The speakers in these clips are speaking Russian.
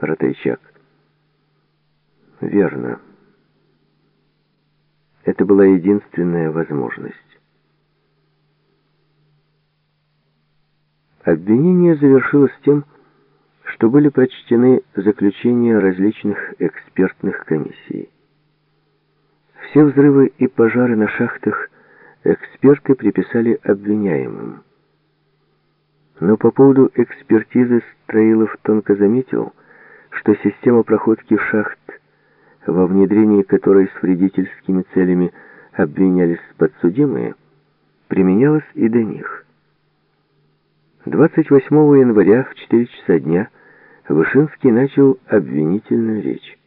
Ротайчак. Верно. Это была единственная возможность. Обвинение завершилось тем, что были прочтены заключения различных экспертных комиссий. Все взрывы и пожары на шахтах эксперты приписали обвиняемым. Но по поводу экспертизы Строилов тонко заметил, что система проходки шахт, во внедрении которой с вредительскими целями обвинялись подсудимые, применялась и до них. 28 января в 4 часа дня Вышинский начал обвинительную речь.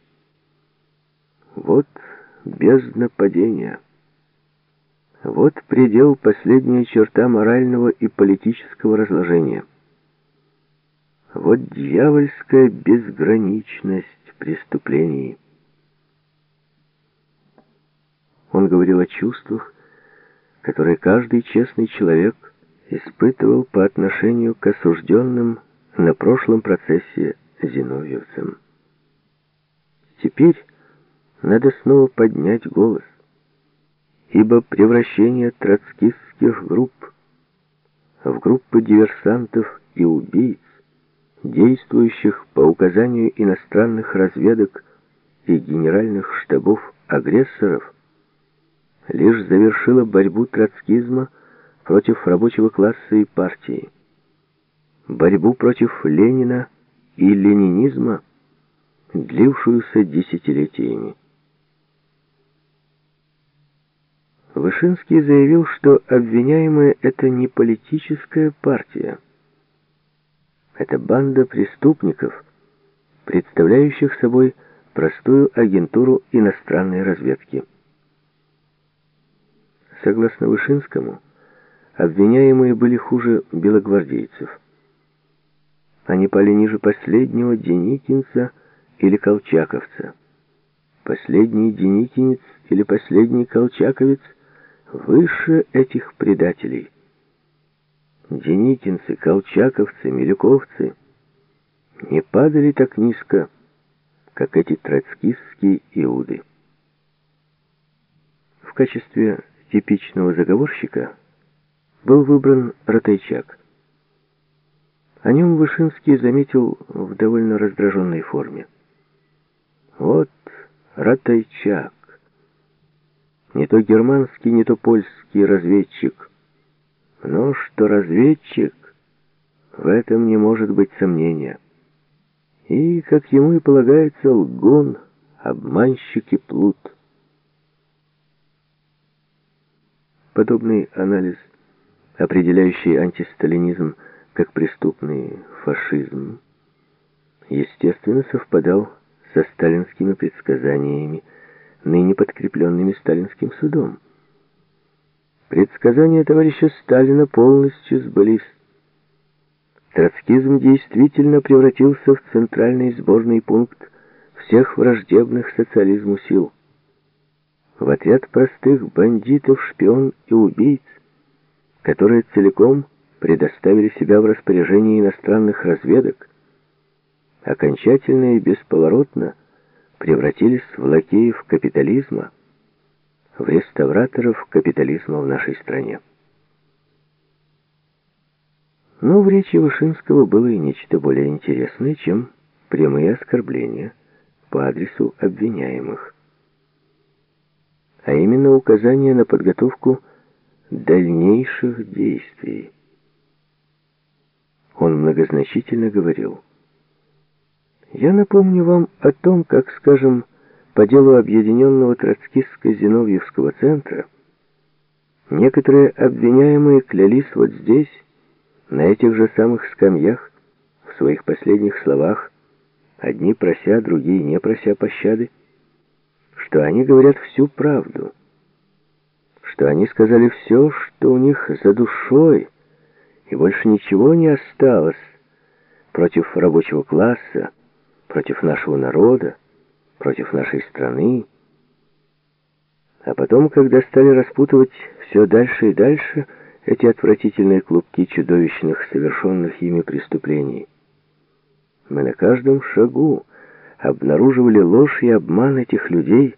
Вот бездна падения. Вот предел, последняя черта морального и политического разложения. Вот дьявольская безграничность преступлений. Он говорил о чувствах, которые каждый честный человек испытывал по отношению к осужденным на прошлом процессе зиновьевцам. Теперь надо снова поднять голос, ибо превращение троцкистских групп в группы диверсантов и убийц, действующих по указанию иностранных разведок и генеральных штабов агрессоров, лишь завершило борьбу троцкизма против рабочего класса и партии, борьбу против Ленина и ленинизма, длившуюся десятилетиями. Вышинский заявил, что обвиняемые — это не политическая партия. Это банда преступников, представляющих собой простую агентуру иностранной разведки. Согласно Вышинскому, Обвиняемые были хуже белогвардейцев. Они пали ниже последнего деникинца или колчаковца. Последний деникинец или последний колчаковец выше этих предателей. Деникинцы, колчаковцы, милюковцы не падали так низко, как эти троцкистские иуды. В качестве типичного заговорщика был выбран Ротайчак. О нем Вышинский заметил в довольно раздраженной форме. Вот Ротайчак. Не то германский, не то польский разведчик. Но что разведчик, в этом не может быть сомнения. И, как ему и полагается, лгун, обманщик и плут. Подобный анализ определяющий антисталинизм как преступный фашизм, естественно совпадал со сталинскими предсказаниями, ныне подкрепленными сталинским судом. Предсказания товарища Сталина полностью сбылись. Троцкизм действительно превратился в центральный сборный пункт всех враждебных социализму сил. В отряд простых бандитов, шпион и убийц которые целиком предоставили себя в распоряжение иностранных разведок, окончательно и бесповоротно превратились в лакеев капитализма, в реставраторов капитализма в нашей стране. Но в речи Вышинского было и нечто более интересное, чем прямые оскорбления по адресу обвиняемых. А именно указание на подготовку дальнейших действий. Он многозначительно говорил. Я напомню вам о том, как, скажем, по делу объединенного троцкистско-зиновьевского центра некоторые обвиняемые клялись вот здесь, на этих же самых скамьях, в своих последних словах, одни прося, другие не прося пощады, что они говорят всю правду — что они сказали все, что у них за душой, и больше ничего не осталось против рабочего класса, против нашего народа, против нашей страны. А потом, когда стали распутывать все дальше и дальше эти отвратительные клубки чудовищных, совершенных ими преступлений, Мы на каждом шагу обнаруживали ложь и обман этих людей,